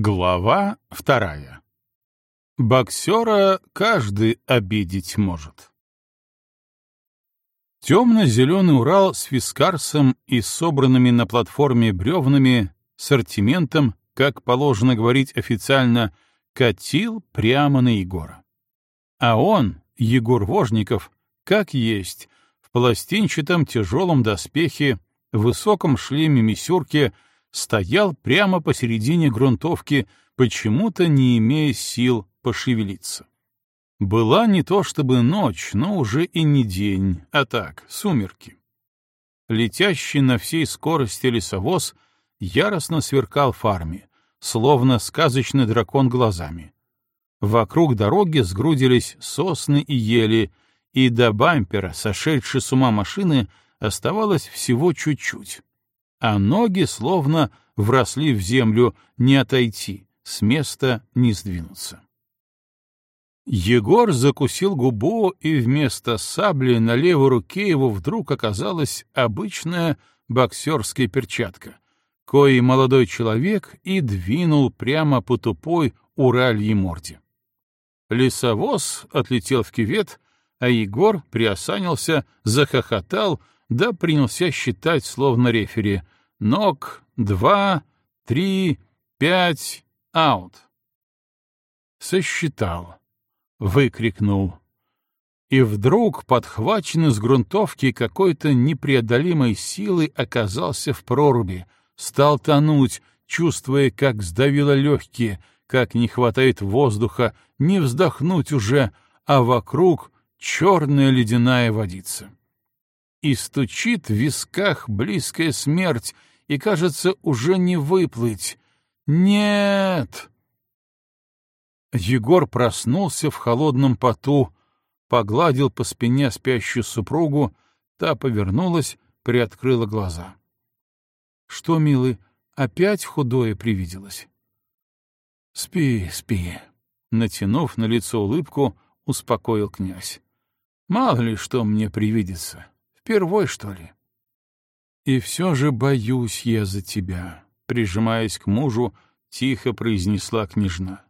Глава вторая. Боксера каждый обидеть может. Темно-зеленый Урал с вискарсом и собранными на платформе бревнами, сортиментом, как положено говорить официально, катил прямо на Егора. А он, Егор Вожников, как есть, в пластинчатом тяжелом доспехе, в высоком шлеме-мисюрке — стоял прямо посередине грунтовки, почему-то не имея сил пошевелиться. Была не то чтобы ночь, но уже и не день, а так, сумерки. Летящий на всей скорости лесовоз яростно сверкал фарме, словно сказочный дракон глазами. Вокруг дороги сгрудились сосны и ели, и до бампера, сошедшей с ума машины, оставалось всего чуть-чуть а ноги словно вросли в землю, не отойти, с места не сдвинуться. Егор закусил губу, и вместо сабли на левой руке его вдруг оказалась обычная боксерская перчатка, коей молодой человек и двинул прямо по тупой уральей морде. Лесовоз отлетел в кювет, а Егор приосанился, захохотал, да принялся считать, словно рефери. Ног, два, три, пять, аут. Сосчитал, выкрикнул. И вдруг, подхваченный с грунтовки какой-то непреодолимой силой, оказался в проруби, стал тонуть, чувствуя, как сдавило легкие, как не хватает воздуха, не вздохнуть уже, а вокруг черная ледяная водица и стучит в висках близкая смерть, и, кажется, уже не выплыть. Нет! Егор проснулся в холодном поту, погладил по спине спящую супругу, та повернулась, приоткрыла глаза. — Что, милый, опять худое привиделось? — Спи, спи, — натянув на лицо улыбку, успокоил князь. — Мало ли что мне привидится. Впервой, что ли? И все же боюсь я за тебя, прижимаясь к мужу, тихо произнесла княжна.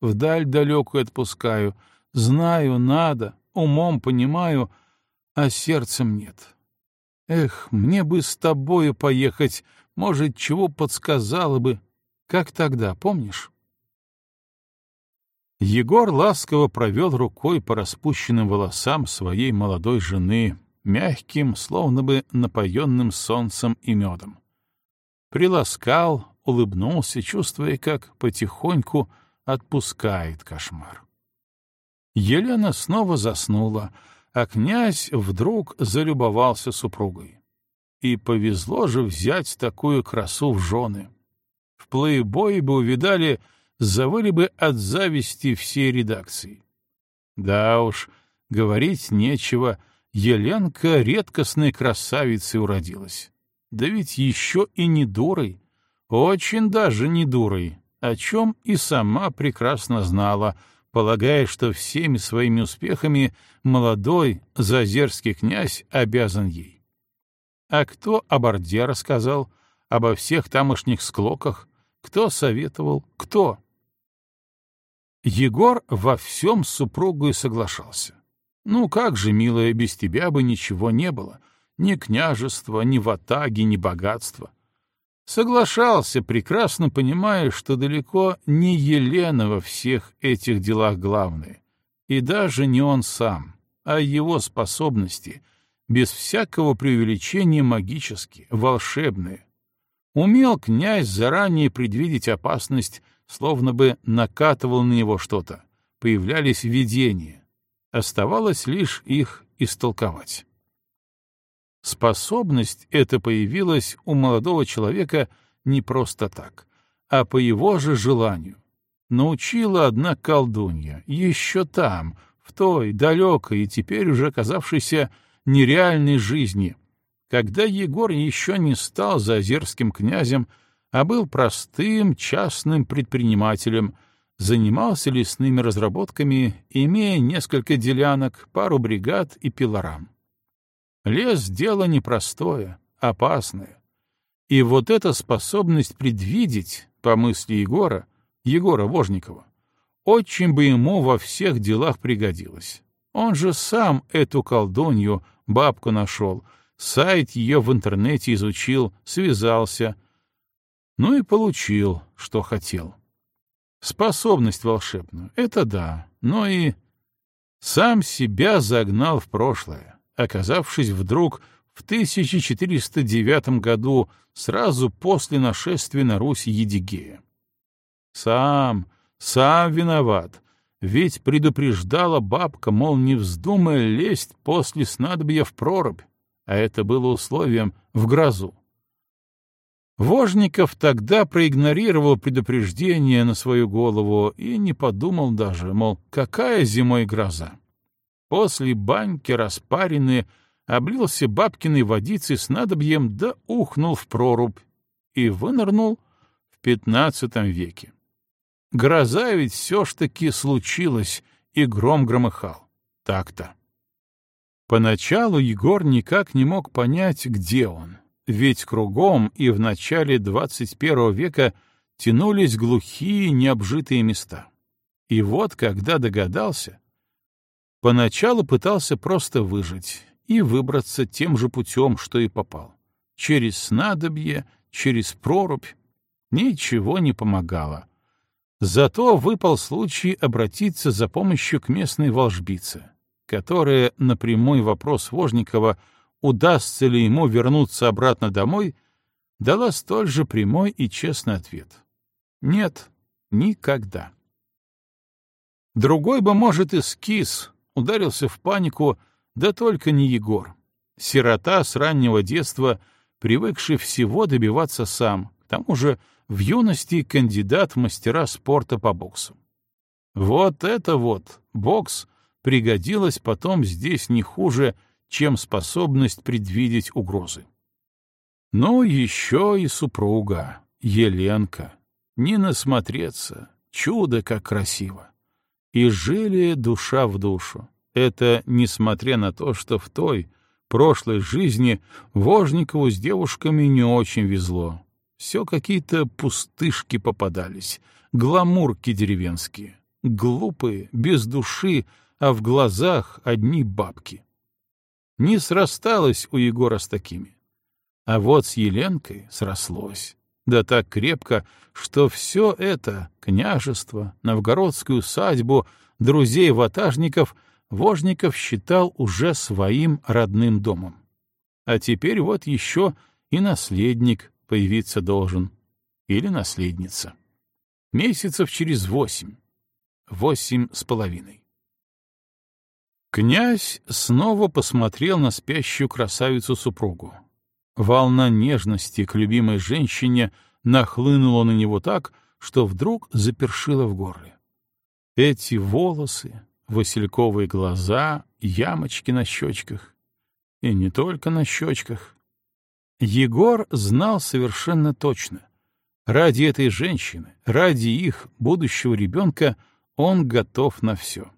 Вдаль далекую отпускаю, знаю, надо, умом понимаю, а сердцем нет. Эх, мне бы с тобою поехать, может, чего подсказала бы, как тогда, помнишь? Егор ласково провел рукой по распущенным волосам своей молодой жены, мягким, словно бы напоенным солнцем и медом. Приласкал, улыбнулся, чувствуя, как потихоньку отпускает кошмар. Елена снова заснула, а князь вдруг залюбовался супругой. И повезло же взять такую красу в жены. В плейбое бы увидали, завыли бы от зависти всей редакции. Да уж, говорить нечего — Еленка редкостной красавицей уродилась. Да ведь еще и не дурой, очень даже не дурой, о чем и сама прекрасно знала, полагая, что всеми своими успехами молодой зазерский князь обязан ей. А кто о Борде рассказал, обо всех тамошних склоках, кто советовал, кто? Егор во всем с супругой соглашался. Ну как же, милая, без тебя бы ничего не было. Ни княжества, ни ватаги, ни богатства. Соглашался, прекрасно понимая, что далеко не Елена во всех этих делах главное. И даже не он сам, а его способности, без всякого преувеличения магические, волшебные. Умел князь заранее предвидеть опасность, словно бы накатывал на него что-то. Появлялись видения Оставалось лишь их истолковать. Способность эта появилась у молодого человека не просто так, а по его же желанию. Научила одна колдунья, еще там, в той далекой и теперь уже оказавшейся нереальной жизни, когда Егор еще не стал зазерским князем, а был простым частным предпринимателем — занимался лесными разработками, имея несколько делянок, пару бригад и пилорам. Лес — дело непростое, опасное. И вот эта способность предвидеть, по мысли Егора, Егора Вожникова, очень бы ему во всех делах пригодилось. Он же сам эту колдунью, бабку нашел, сайт ее в интернете изучил, связался. Ну и получил, что хотел. Способность волшебную — это да, но и сам себя загнал в прошлое, оказавшись вдруг в 1409 году, сразу после нашествия на Русь Едигея. Сам, сам виноват, ведь предупреждала бабка, мол, не вздумай лезть после снадобья в прорубь, а это было условием в грозу. Вожников тогда проигнорировал предупреждение на свою голову и не подумал даже, мол, какая зимой гроза. После баньки распаренный, облился бабкиной водицей с надобьем, да ухнул в прорубь и вынырнул в пятнадцатом веке. Гроза ведь все ж таки случилась, и гром громыхал. Так-то. Поначалу Егор никак не мог понять, где он, ведь кругом и в начале двадцать первого века тянулись глухие необжитые места. И вот, когда догадался, поначалу пытался просто выжить и выбраться тем же путем, что и попал. Через снадобье, через прорубь. Ничего не помогало. Зато выпал случай обратиться за помощью к местной волжбице, которая на прямой вопрос Вожникова, удастся ли ему вернуться обратно домой, дала столь же прямой и честный ответ. Нет, никогда. Другой бы, может, и скис, ударился в панику, да только не Егор. Сирота с раннего детства, привыкший всего добиваться сам, к тому же в юности кандидат в мастера спорта по боксу. Вот это вот, бокс, пригодилось потом здесь не хуже, чем способность предвидеть угрозы. Ну, еще и супруга, Еленка. Не насмотреться, чудо как красиво. И жили душа в душу. Это несмотря на то, что в той, прошлой жизни Вожникову с девушками не очень везло. Все какие-то пустышки попадались, гламурки деревенские, глупые, без души, а в глазах одни бабки. Не срасталось у Егора с такими. А вот с Еленкой срослось. Да так крепко, что все это — княжество, новгородскую усадьбу, друзей-ватажников — Вожников считал уже своим родным домом. А теперь вот еще и наследник появиться должен. Или наследница. Месяцев через восемь. Восемь с половиной. Князь снова посмотрел на спящую красавицу-супругу. Волна нежности к любимой женщине нахлынула на него так, что вдруг запершило в горле. Эти волосы, васильковые глаза, ямочки на щечках. И не только на щечках. Егор знал совершенно точно. Ради этой женщины, ради их будущего ребенка он готов на все.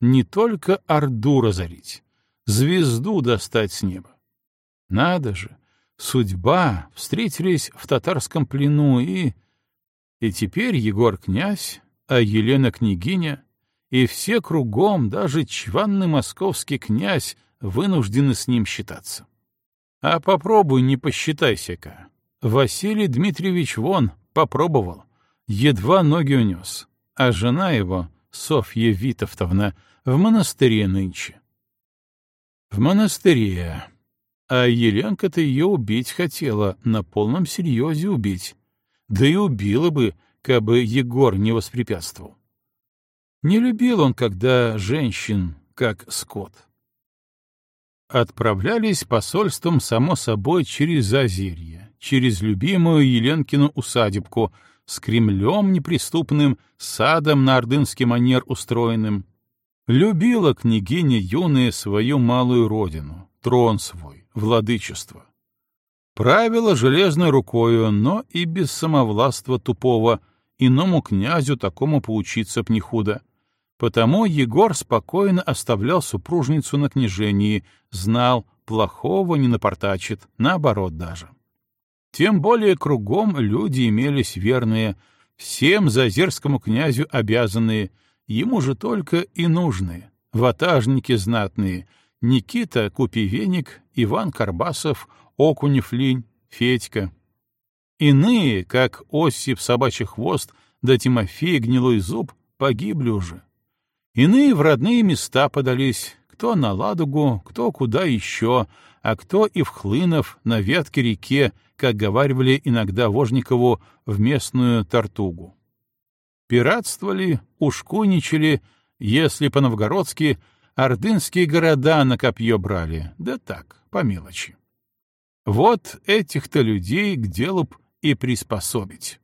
Не только Орду разорить, звезду достать с неба. Надо же, судьба, встретились в татарском плену и... И теперь Егор князь, а Елена княгиня, и все кругом, даже чванный московский князь, вынуждены с ним считаться. А попробуй не посчитайся-ка. Василий Дмитриевич вон попробовал, едва ноги унес, а жена его, Софья Витовтовна, в монастыре нынче. В монастыре. А Еленка-то ее убить хотела, на полном серьезе убить. Да и убила бы, кабы Егор не воспрепятствовал. Не любил он, когда женщин, как скот отправлялись посольством, само собой, через Озерье, через любимую Еленкину усадебку, с Кремлем неприступным, садом на ордынский манер устроенным. Любила княгиня юная свою малую родину, трон свой, владычество. Правила железной рукою, но и без самовластва тупого, иному князю такому поучиться б не худо. Потому Егор спокойно оставлял супружницу на княжении, знал, плохого не напортачит, наоборот даже. Тем более кругом люди имелись верные, Всем зазерскому князю обязанные, ему же только и нужны, ватажники знатные, Никита Купивеник, Иван Карбасов, Окунев Линь, Федька. Иные, как Осип Собачий Хвост да Тимофей Гнилой Зуб, погибли уже. Иные в родные места подались, кто на Ладогу, кто куда еще, а кто и в Хлынов на ветке реке, как говаривали иногда Вожникову, в местную Тартугу. Пиратствовали, ушкуйничали, если по-новгородски ордынские города на копье брали, да так, по мелочи. Вот этих-то людей к делу б и приспособить.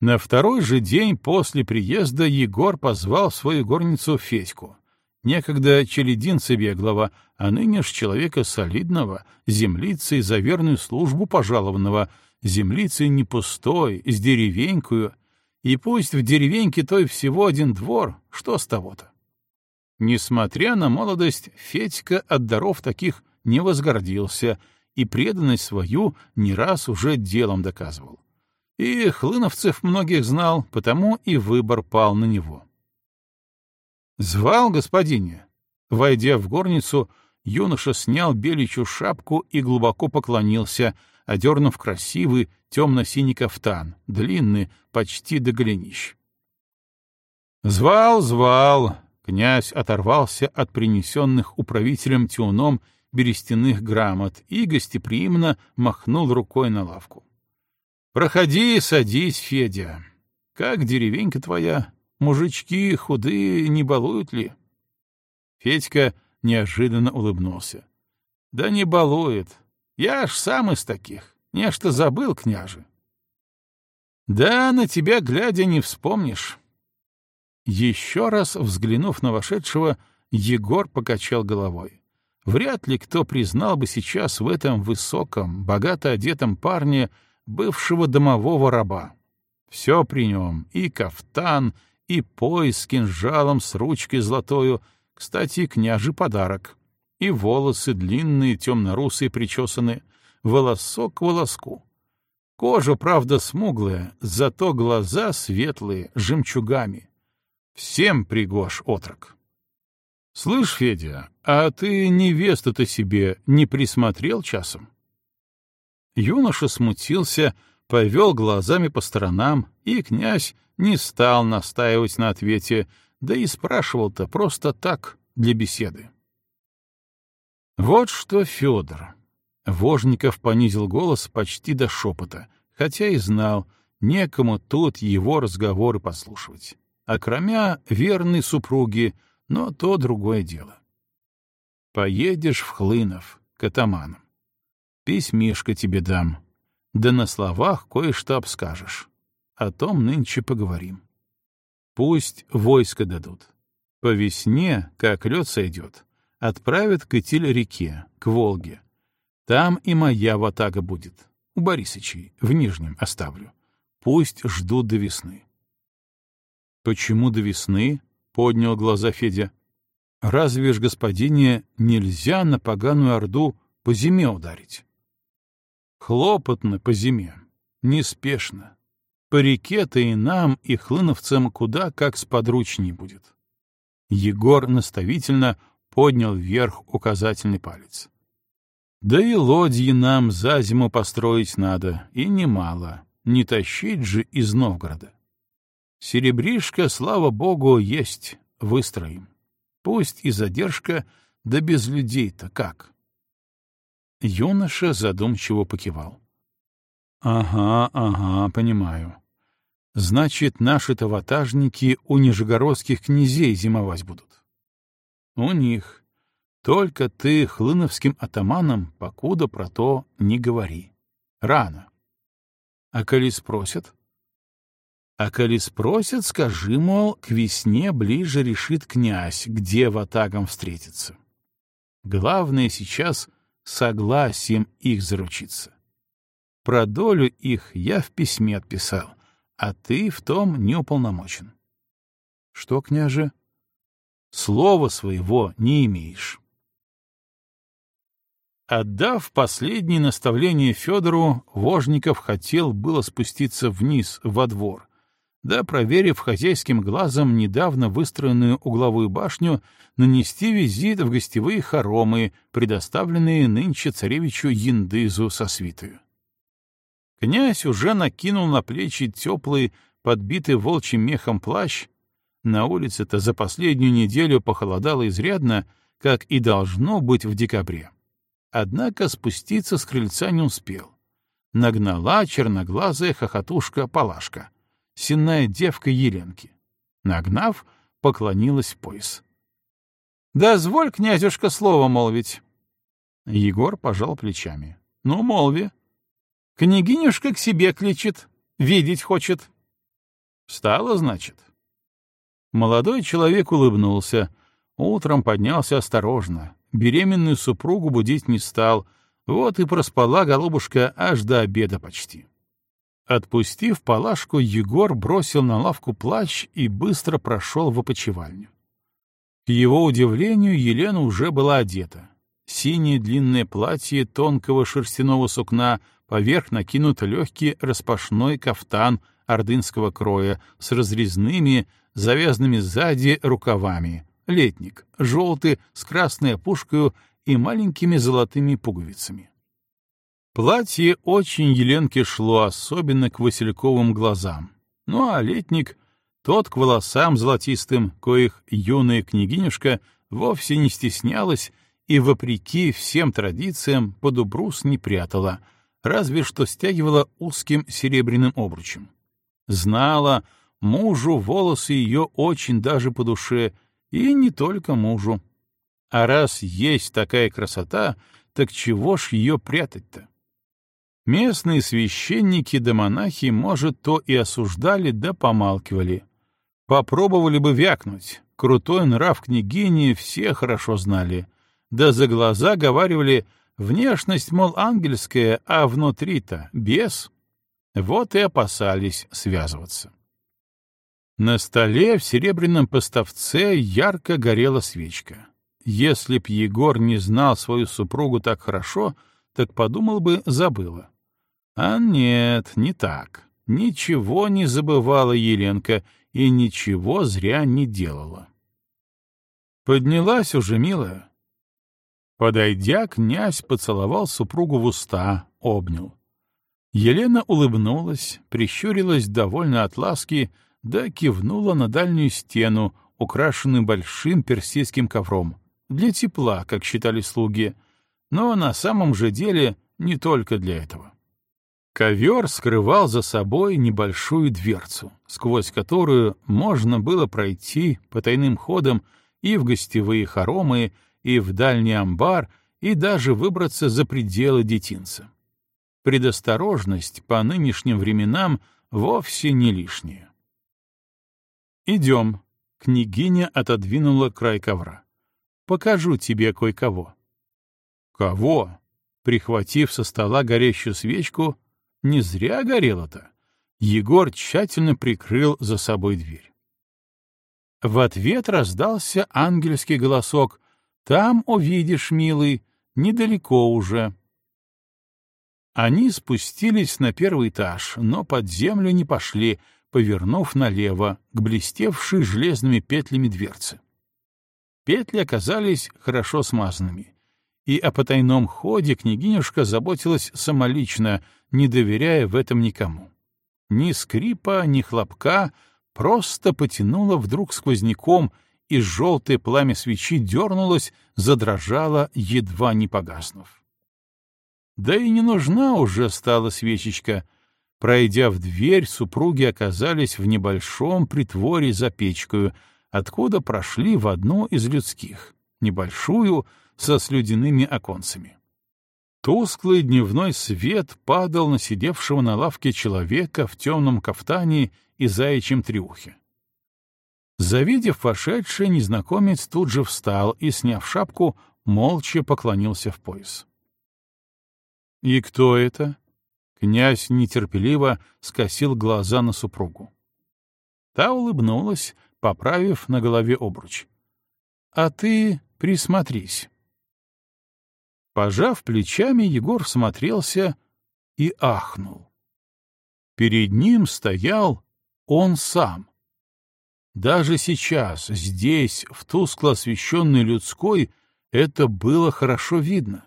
На второй же день после приезда Егор позвал свою горницу Федьку, некогда челединца беглого, а ныне ж человека солидного, землицей за верную службу пожалованного, землицей не пустой, с деревенькою, и пусть в деревеньке той всего один двор, что с того-то? Несмотря на молодость, Федька от даров таких не возгордился и преданность свою не раз уже делом доказывал. И хлыновцев многих знал, потому и выбор пал на него. «Звал господине?» Войдя в горницу, юноша снял беличью шапку и глубоко поклонился, одернув красивый темно-синий кафтан, длинный, почти до голенищ. «Звал, звал!» — князь оторвался от принесенных управителем тюном берестяных грамот и гостеприимно махнул рукой на лавку. «Проходи, садись, Федя. Как деревенька твоя? Мужички худые не балуют ли? Федька неожиданно улыбнулся. Да не балует. Я ж сам из таких. Нечто забыл, княже. Да, на тебя глядя не вспомнишь. Еще раз взглянув на вошедшего, Егор покачал головой. Вряд ли кто признал бы сейчас в этом высоком, богато одетом парне бывшего домового раба. Все при нем — и кафтан, и пояс с кинжалом с ручкой золотою, кстати, княжий подарок, и волосы длинные, темно-русые, причесаны, волосок к волоску. Кожа, правда, смуглая, зато глаза светлые, жемчугами. Всем пригож отрок. «Слышь, Федя, а ты невесту-то себе не присмотрел часом?» Юноша смутился, повел глазами по сторонам, и князь не стал настаивать на ответе, да и спрашивал-то просто так, для беседы. Вот что Федор. Вожников понизил голос почти до шепота, хотя и знал, некому тут его разговоры послушивать. А кроме верной супруги, но то другое дело. Поедешь в Хлынов, к атаманам. Письмишко тебе дам. Да на словах кое-что обскажешь. О том нынче поговорим. Пусть войско дадут. По весне, как лед сойдет, отправят к Итиль-реке, к Волге. Там и моя ватага будет. У Борисычей, в Нижнем оставлю. Пусть ждут до весны. Почему до весны? — поднял глаза Федя. Разве ж, господине, нельзя на поганую орду по зиме ударить? Хлопотно по зиме, неспешно, по реке-то и нам, и хлыновцам куда как сподручней будет. Егор наставительно поднял вверх указательный палец. Да и лодьи нам за зиму построить надо, и немало, не тащить же из Новгорода. Серебришка, слава богу, есть, выстроим. Пусть и задержка, да без людей-то как. Юноша задумчиво покивал. Ага, ага, понимаю. Значит, наши-то ватажники у нижегородских князей зимовать будут. У них. Только ты хлыновским атаманам покуда про то не говори. Рано. А коли спросят? А коли спросят, скажи, мол, к весне ближе решит князь, где ватагам встретиться. Главное сейчас согласием их заручиться. Про долю их я в письме отписал, а ты в том не уполномочен. Что, княже? — Слова своего не имеешь. Отдав последнее наставление Федору, Вожников хотел было спуститься вниз, во двор, да, проверив хозяйским глазом недавно выстроенную угловую башню, нанести визит в гостевые хоромы, предоставленные нынче царевичу Яндызу со свитою. Князь уже накинул на плечи теплый, подбитый волчьим мехом плащ. На улице-то за последнюю неделю похолодало изрядно, как и должно быть в декабре. Однако спуститься с крыльца не успел. Нагнала черноглазая хохотушка Палашка, сенная девка Еленки. Нагнав, поклонилась в пояс. «Дозволь, князюшка, слово молвить». Егор пожал плечами. «Ну, молви». «Княгинюшка к себе кличет, видеть хочет». «Встала, значит?» Молодой человек улыбнулся. Утром поднялся осторожно, беременную супругу будить не стал, вот и проспала голубушка аж до обеда почти. Отпустив Палашку, Егор бросил на лавку плащ и быстро прошел в опочивальню. К его удивлению, Елена уже была одета. Синее длинное платье тонкого шерстяного сукна, поверх накинут легкий распашной кафтан ордынского кроя с разрезными, завязанными сзади рукавами, летник, желтый, с красной опушкой и маленькими золотыми пуговицами. Платье очень Еленке шло, особенно к васильковым глазам. Ну а летник, тот к волосам золотистым, коих юная княгинюшка вовсе не стеснялась и, вопреки всем традициям, под убрус не прятала, разве что стягивала узким серебряным обручем. Знала, мужу волосы ее очень даже по душе — и не только мужу. А раз есть такая красота, так чего ж ее прятать-то? Местные священники да монахи, может, то и осуждали, да помалкивали. Попробовали бы вякнуть. Крутой нрав княгини все хорошо знали. Да за глаза говаривали, внешность, мол, ангельская, а внутри-то бес. Вот и опасались связываться. На столе в серебряном поставце ярко горела свечка. Если б Егор не знал свою супругу так хорошо, так подумал бы, забыла. А нет, не так. Ничего не забывала Еленка и ничего зря не делала. Поднялась уже, милая. Подойдя, князь поцеловал супругу в уста, обнял. Елена улыбнулась, прищурилась довольно от ласки, да кивнула на дальнюю стену, украшенную большим персидским ковром, для тепла, как считали слуги, но на самом же деле не только для этого. Ковер скрывал за собой небольшую дверцу, сквозь которую можно было пройти по тайным ходам и в гостевые хоромы, и в дальний амбар, и даже выбраться за пределы детинца. Предосторожность по нынешним временам вовсе не лишняя. «Идем», — княгиня отодвинула край ковра. «Покажу тебе кое-кого». «Кого?» Прихватив со стола горящую свечку, не зря горела-то. Егор тщательно прикрыл за собой дверь. В ответ раздался ангельский голосок. «Там увидишь, милый, недалеко уже». Они спустились на первый этаж, но под землю не пошли, повернув налево к блестевшей железными петлями дверцы. Петли оказались хорошо смазанными, и о потайном ходе княгинюшка заботилась самолично, не доверяя в этом никому. Ни скрипа, ни хлопка, просто потянула вдруг сквозняком, и желтое пламя свечи дернулось, задрожало, едва не погаснув. Да и не нужна уже стала свечечка — Пройдя в дверь, супруги оказались в небольшом притворе за печкою, откуда прошли в одну из людских, небольшую, со слюдяными оконцами. Тусклый дневной свет падал на сидевшего на лавке человека в темном кафтане и заячьем трюхе. Завидев вошедший, незнакомец тут же встал и, сняв шапку, молча поклонился в пояс. «И кто это?» Князь нетерпеливо скосил глаза на супругу. Та улыбнулась, поправив на голове обруч. — А ты присмотрись. Пожав плечами, Егор смотрелся и ахнул. Перед ним стоял он сам. Даже сейчас, здесь, в тускло освещенной людской, это было хорошо видно.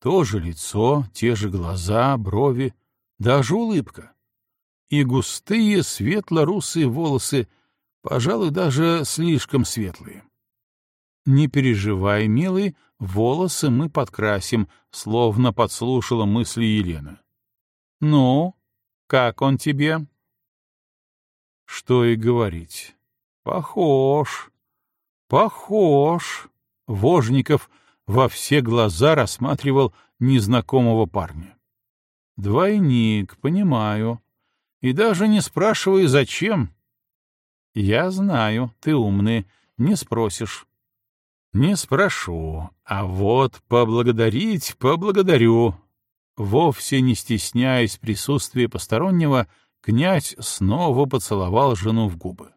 То же лицо, те же глаза, брови, даже улыбка. И густые светло-русые волосы, пожалуй, даже слишком светлые. «Не переживай, милый, волосы мы подкрасим», — словно подслушала мысли Елена. «Ну, как он тебе?» Что и говорить. Похож, похож. Вожников во все глаза рассматривал незнакомого парня. Двойник, понимаю. И даже не спрашиваю, зачем. Я знаю, ты умный, не спросишь. Не спрошу, а вот поблагодарить поблагодарю. Вовсе не стесняясь присутствия постороннего, князь снова поцеловал жену в губы.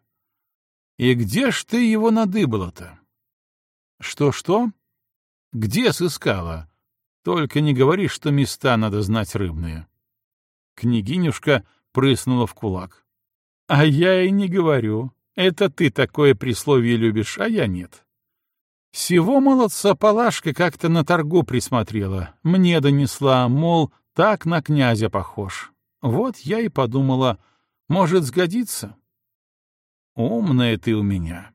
«И где ж ты его надыбала-то?» «Что-что? Где сыскала? Только не говори, что места надо знать рыбные». Княгинюшка прыснула в кулак. «А я и не говорю. Это ты такое присловие любишь, а я нет. Всего молодца Палашка как-то на торгу присмотрела, мне донесла, мол, так на князя похож. Вот я и подумала, может, сгодится? Умная ты у меня.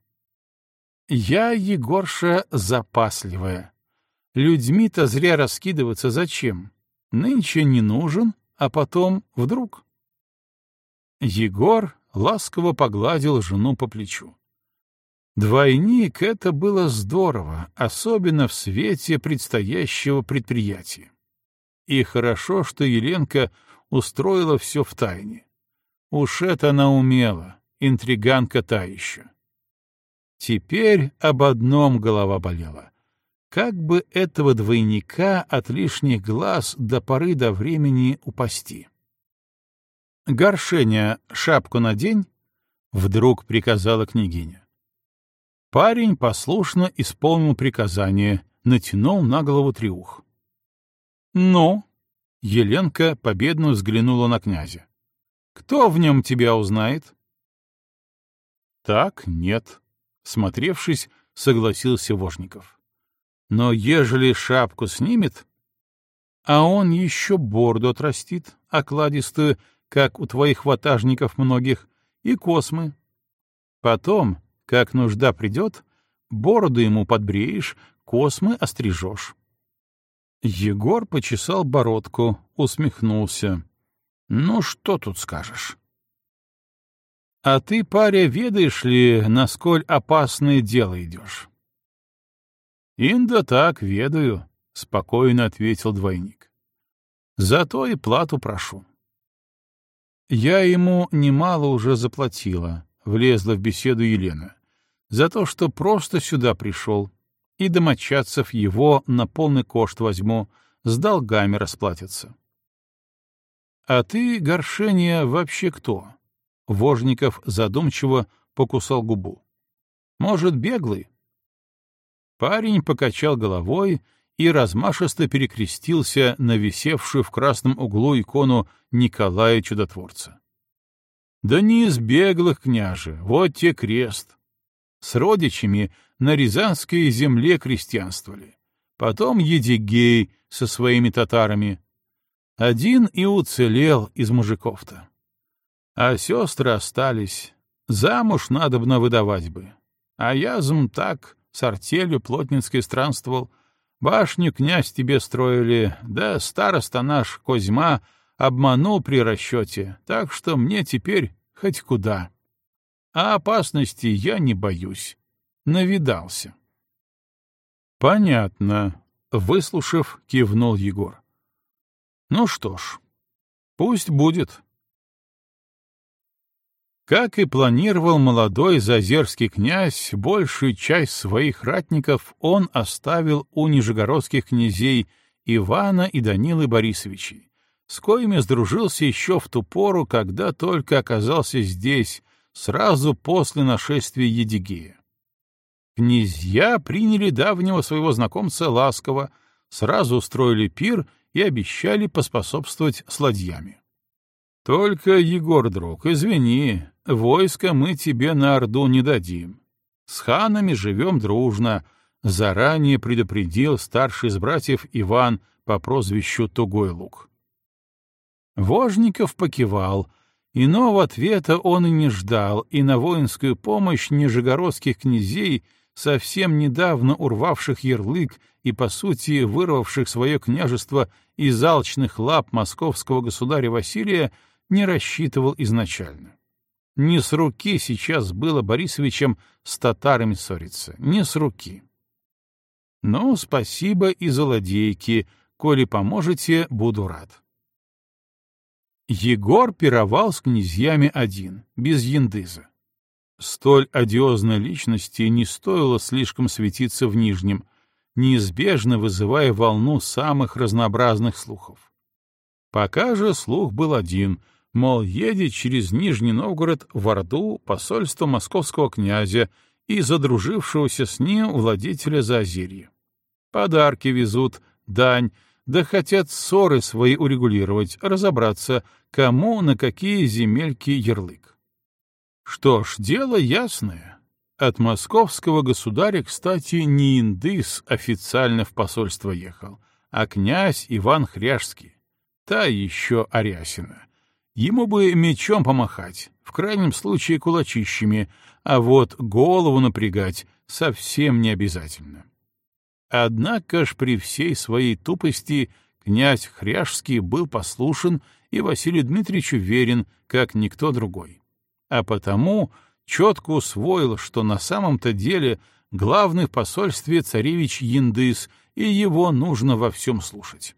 Я, Егорша, запасливая. Людьми-то зря раскидываться зачем? Нынче не нужен, а потом вдруг. Егор ласково погладил жену по плечу. Двойник — это было здорово, особенно в свете предстоящего предприятия. И хорошо, что Еленка устроила все в тайне. Уж это она умела, интриганка та еще. Теперь об одном голова болела. Как бы этого двойника от лишних глаз до поры до времени упасти? «Горшеня, шапку надень», — вдруг приказала княгиня. Парень послушно исполнил приказание, натянул на голову триух. «Ну?» — Еленка победно взглянула на князя. «Кто в нем тебя узнает?» «Так, нет», — смотревшись, согласился Вожников. «Но ежели шапку снимет, а он еще борду отрастит, окладистую, как у твоих ватажников многих, и космы. Потом, как нужда придет, бороду ему подбреешь, космы острижешь. Егор почесал бородку, усмехнулся. Ну, что тут скажешь? А ты, паря, ведаешь ли, насколь опасное дело идешь? Инда так, ведаю, — спокойно ответил двойник. Зато и плату прошу. Я ему немало уже заплатила, влезла в беседу Елена, за то, что просто сюда пришел, и домочадцев его на полный кошт возьму, с долгами расплатятся. А ты, Горшения, вообще кто? Вожников задумчиво покусал губу. Может, беглый? Парень покачал головой и размашисто перекрестился на висевшую в красном углу икону Николая Чудотворца. Да не из беглых, княже, вот те крест. С родичами на Рязанской земле крестьянствовали. Потом Едигей со своими татарами. Один и уцелел из мужиков-то. А сестры остались. Замуж надобно выдавать бы. А язм так, с артелью плотницкой странствовал. Башню князь тебе строили, да староста наш Козьма обманул при расчете, так что мне теперь хоть куда. А опасности я не боюсь. Навидался. Понятно. Выслушав, кивнул Егор. Ну что ж, пусть будет. Как и планировал молодой зазерский князь, большую часть своих ратников он оставил у нижегородских князей Ивана и Данилы Борисовичей, с коими сдружился еще в ту пору, когда только оказался здесь, сразу после нашествия Едигея. Князья приняли давнего своего знакомца ласково, сразу устроили пир и обещали поспособствовать с ладьями. «Только, Егор, друг, извини, войска мы тебе на Орду не дадим. С ханами живем дружно», — заранее предупредил старший из братьев Иван по прозвищу Тугой Лук. Вожников покивал, иного ответа он и не ждал, и на воинскую помощь нижегородских князей, совсем недавно урвавших ярлык и, по сути, вырвавших свое княжество из алчных лап московского государя Василия, не рассчитывал изначально. Не с руки сейчас было Борисовичем с татарами ссориться, не с руки. Но спасибо и злодейки, коли поможете, буду рад. Егор пировал с князьями один, без яндыза. Столь одиозной личности не стоило слишком светиться в Нижнем, неизбежно вызывая волну самых разнообразных слухов. Пока же слух был один, мол, едет через Нижний Новгород в Орду посольство московского князя и задружившегося с ним владетеля Заозерья. Подарки везут, дань, да хотят ссоры свои урегулировать, разобраться, кому на какие земельки ярлык. Что ж, дело ясное. От московского государя, кстати, не индыс официально в посольство ехал, а князь Иван Хряжский, та еще Арясина. Ему бы мечом помахать, в крайнем случае кулачищами, а вот голову напрягать совсем не обязательно. Однако ж при всей своей тупости князь Хряжский был послушен и Василию Дмитриевичу верен, как никто другой. А потому четко усвоил, что на самом-то деле главный в посольстве царевич Яндыс, и его нужно во всем слушать.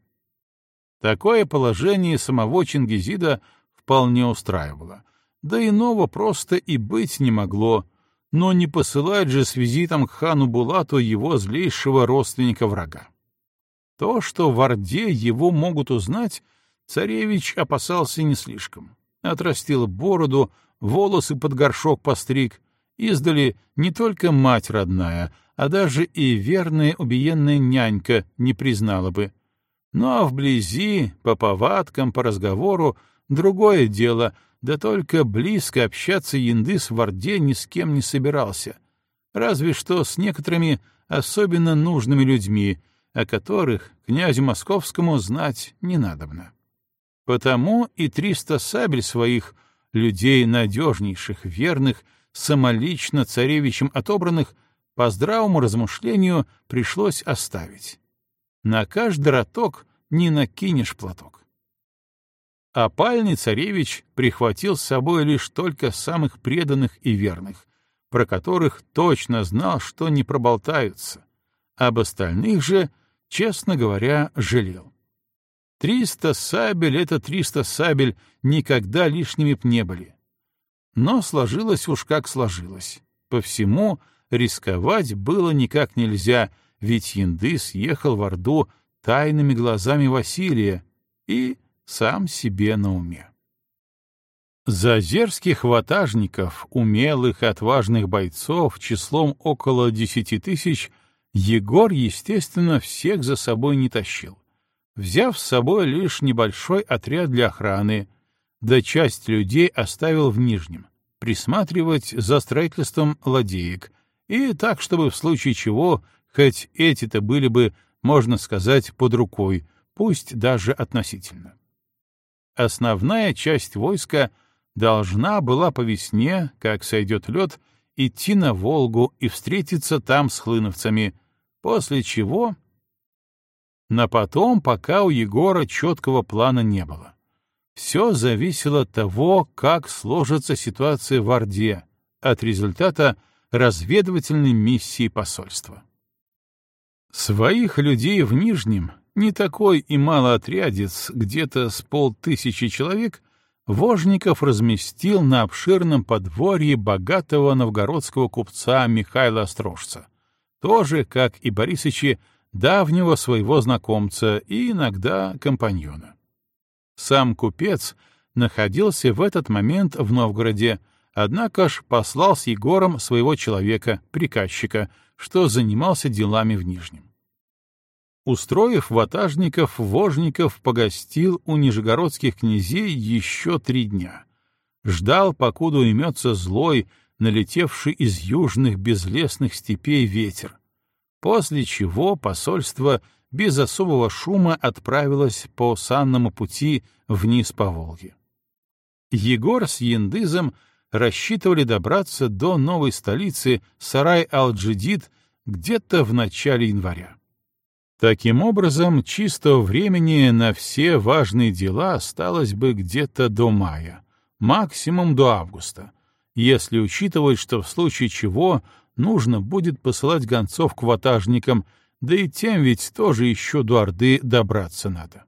Такое положение самого Чингизида вполне устраивало, да иного просто и быть не могло, но не посылать же с визитом к хану Булату его злейшего родственника-врага. То, что в Орде его могут узнать, царевич опасался не слишком. Отрастил бороду, волосы под горшок постриг, издали не только мать родная, а даже и верная убиенная нянька не признала бы. Ну а вблизи, по повадкам, по разговору, другое дело — да только близко общаться Яндыс в Орде ни с кем не собирался, разве что с некоторыми особенно нужными людьми, о которых князю московскому знать не надобно. Потому и триста сабель своих, людей надежнейших, верных, самолично царевичем отобранных, по здравому размышлению пришлось оставить. На каждый роток не накинешь платок. Опальный царевич прихватил с собой лишь только самых преданных и верных, про которых точно знал, что не проболтаются. Об остальных же, честно говоря, жалел. Триста сабель — это триста сабель, никогда лишними б не были. Но сложилось уж как сложилось. По всему рисковать было никак нельзя, ведь Янды съехал в Орду тайными глазами Василия и сам себе на уме. Зазерских ватажников, умелых и отважных бойцов числом около десяти тысяч, Егор, естественно, всех за собой не тащил, взяв с собой лишь небольшой отряд для охраны, да часть людей оставил в Нижнем, присматривать за строительством ладеек, и так, чтобы в случае чего, хоть эти-то были бы, можно сказать, под рукой, пусть даже относительно основная часть войска должна была по весне, как сойдет лед, идти на Волгу и встретиться там с хлыновцами, после чего... На потом, пока у Егора четкого плана не было. Все зависело от того, как сложится ситуация в Орде, от результата разведывательной миссии посольства. Своих людей в Нижнем не такой и малоотрядец, где-то с полтысячи человек, Вожников разместил на обширном подворье богатого новгородского купца Михаила Острожца, тоже, как и Борисычи, давнего своего знакомца и иногда компаньона. Сам купец находился в этот момент в Новгороде, однако ж послал с Егором своего человека, приказчика, что занимался делами в Нижнем. Устроив ватажников, Вожников погостил у нижегородских князей еще три дня. Ждал, покуда уймется злой, налетевший из южных безлесных степей ветер, после чего посольство без особого шума отправилось по санному пути вниз по Волге. Егор с Яндызом рассчитывали добраться до новой столицы Сарай-Ал-Джидид где-то в начале января. Таким образом, чистого времени на все важные дела осталось бы где-то до мая, максимум до августа, если учитывать, что в случае чего нужно будет посылать гонцов к ватажникам, да и тем ведь тоже еще до Орды добраться надо.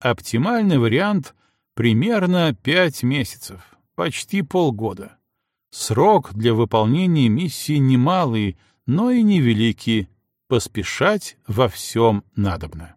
Оптимальный вариант — примерно пять месяцев, почти полгода. Срок для выполнения миссии немалый, но и невеликий, поспешать во всем надобно.